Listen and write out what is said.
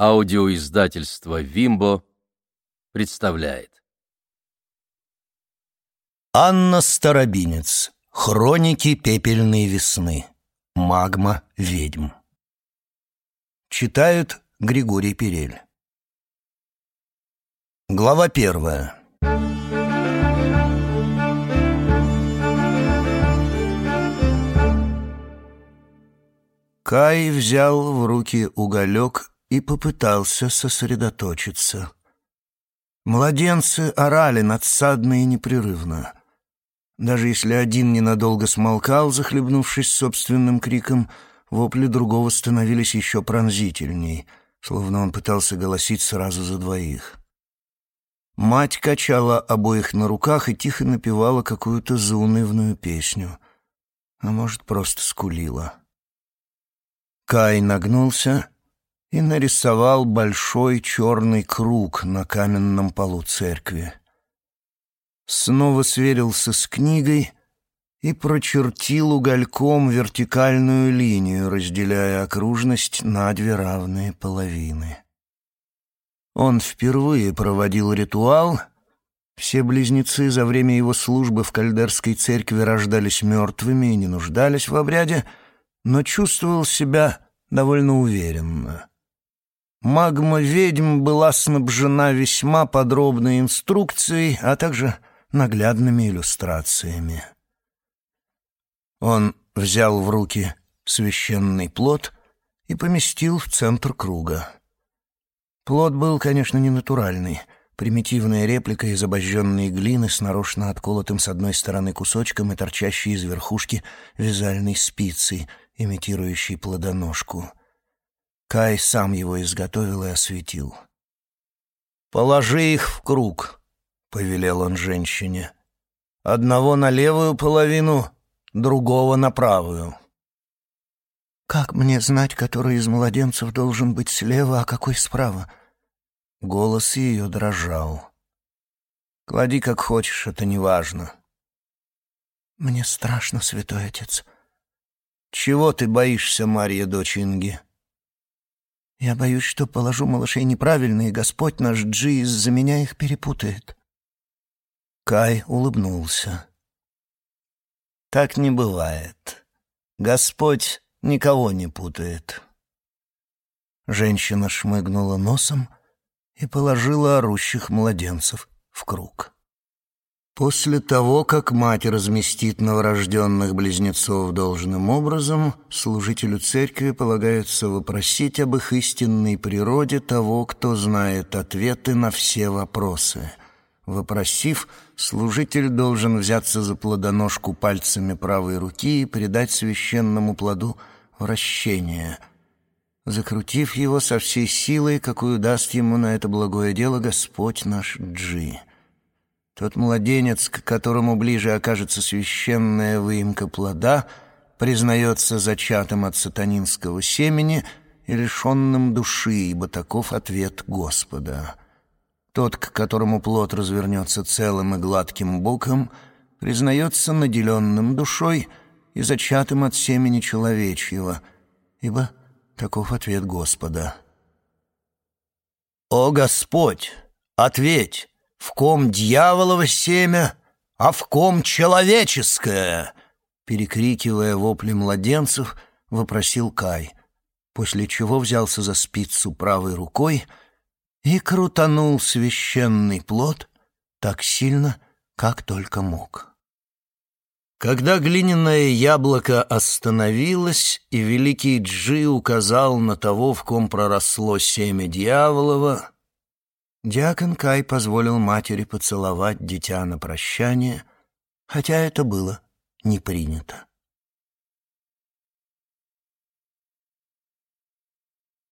Аудиоиздательство «Вимбо» представляет. Анна Старобинец. Хроники пепельной весны. Магма ведьм. Читают Григорий Перель. Глава первая. Кай взял в руки уголек и попытался сосредоточиться. Младенцы орали надсадно и непрерывно. Даже если один ненадолго смолкал, захлебнувшись собственным криком, вопли другого становились еще пронзительней, словно он пытался голосить сразу за двоих. Мать качала обоих на руках и тихо напевала какую-то заунывную песню, а может, просто скулила. Кай нагнулся и нарисовал большой черный круг на каменном полу церкви. Снова сверился с книгой и прочертил угольком вертикальную линию, разделяя окружность на две равные половины. Он впервые проводил ритуал. Все близнецы за время его службы в Кальдерской церкви рождались мертвыми и не нуждались в обряде, но чувствовал себя довольно уверенно. Магма ведьм была снабжена весьма подробной инструкцией, а также наглядными иллюстрациями. Он взял в руки священный плод и поместил в центр круга. Плод был, конечно, не натуральный, примитивная реплика из обожженной глины с нарочно отколотым с одной стороны кусочком и торчащей из верхушки вязальной спицей, имитирующей плодоножку — Кай сам его изготовил и осветил. «Положи их в круг», — повелел он женщине. «Одного на левую половину, другого на правую». «Как мне знать, который из младенцев должен быть слева, а какой справа?» Голос ее дрожал. «Клади как хочешь, это не важно». «Мне страшно, святой отец». «Чего ты боишься, Марья, дочь Инги?» Я боюсь, что положу малышей неправильно, и Господь наш Джи из-за меня их перепутает. Кай улыбнулся. Так не бывает. Господь никого не путает. Женщина шмыгнула носом и положила орущих младенцев в круг. После того, как мать разместит новорожденных близнецов должным образом, служителю церкви полагается вопросить об их истинной природе того, кто знает ответы на все вопросы. Вопросив, служитель должен взяться за плодоножку пальцами правой руки и придать священному плоду вращение, закрутив его со всей силой, какую даст ему на это благое дело Господь наш Джи. Тот младенец, к которому ближе окажется священная выемка плода, признается зачатым от сатанинского семени и лишенным души, ибо таков ответ Господа. Тот, к которому плод развернется целым и гладким боком, признается наделенным душой и зачатым от семени человечьего, ибо таков ответ Господа. «О Господь, ответь!» В ком дьяволово семя, а в ком человеческое?» Перекрикивая вопли младенцев, вопросил Кай, после чего взялся за спицу правой рукой и крутанул священный плод так сильно, как только мог. Когда глиняное яблоко остановилось, и великий Джи указал на того, в ком проросло семя дьяволова, Диакон Кай позволил матери поцеловать дитя на прощание, хотя это было не принято.